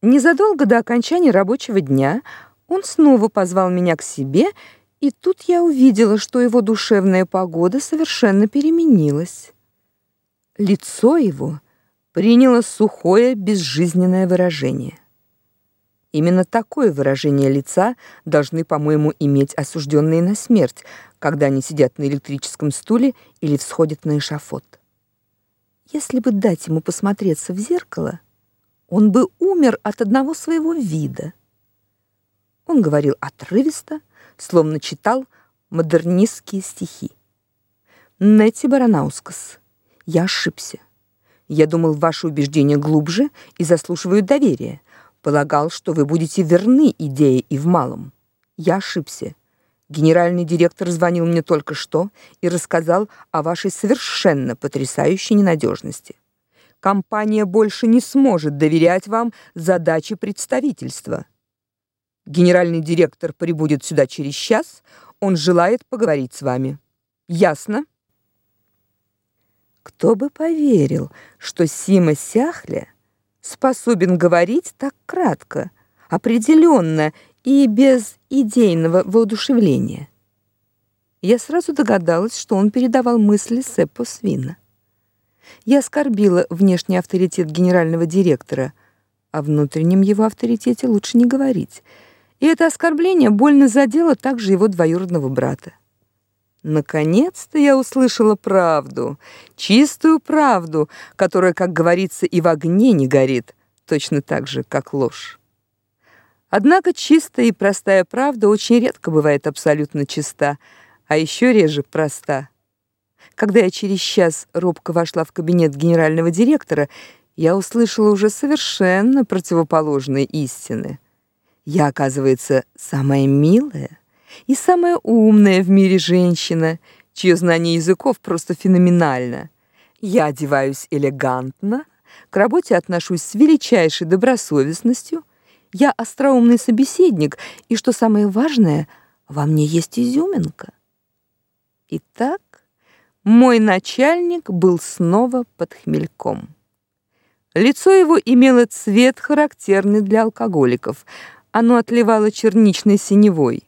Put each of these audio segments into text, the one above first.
Незадолго до окончания рабочего дня он снова позвал меня к себе, и тут я увидела, что его душевная погода совершенно переменилась. Лицо его приняло сухое, безжизненное выражение. Именно такое выражение лица должны, по-моему, иметь осужденные на смерть, когда они сидят на электрическом стуле или всходят на эшафот. Если бы дать ему посмотреться в зеркало, он бы умер от одного своего вида. Он говорил отрывисто, словно читал модернистские стихи. Нетти Баранаускас, я ошибся. Я думал, ваши убеждения глубже и заслуживают доверия. Полагал, что вы будете верны идее и в малом. Я ошибся. Генеральный директор звонил мне только что и рассказал о вашей совершенно потрясающей ненадежности компания больше не сможет доверять вам задачи представительства. Генеральный директор прибудет сюда через час, он желает поговорить с вами. Ясно? Кто бы поверил, что Сима Сяхля способен говорить так кратко, определенно и без идейного воодушевления. Я сразу догадалась, что он передавал мысли Сеппо Свина. Я оскорбила внешний авторитет генерального директора, о внутреннем его авторитете лучше не говорить. И это оскорбление больно задело также его двоюродного брата. Наконец-то я услышала правду, чистую правду, которая, как говорится, и в огне не горит, точно так же, как ложь. Однако чистая и простая правда очень редко бывает абсолютно чиста, а еще реже проста. Когда я через час робко вошла в кабинет генерального директора, я услышала уже совершенно противоположные истины. Я, оказывается, самая милая и самая умная в мире женщина, чье знание языков просто феноменально. Я одеваюсь элегантно, к работе отношусь с величайшей добросовестностью, я остроумный собеседник, и что самое важное, во мне есть изюминка. Итак, мой начальник был снова под хмельком. Лицо его имело цвет, характерный для алкоголиков. Оно отливало черничной синевой.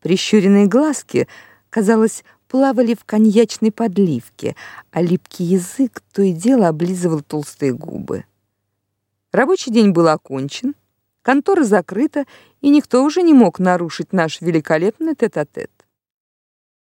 Прищуренные глазки, казалось, плавали в коньячной подливке, а липкий язык то и дело облизывал толстые губы. Рабочий день был окончен, контора закрыта, и никто уже не мог нарушить наш великолепный тет-а-тет. -тет.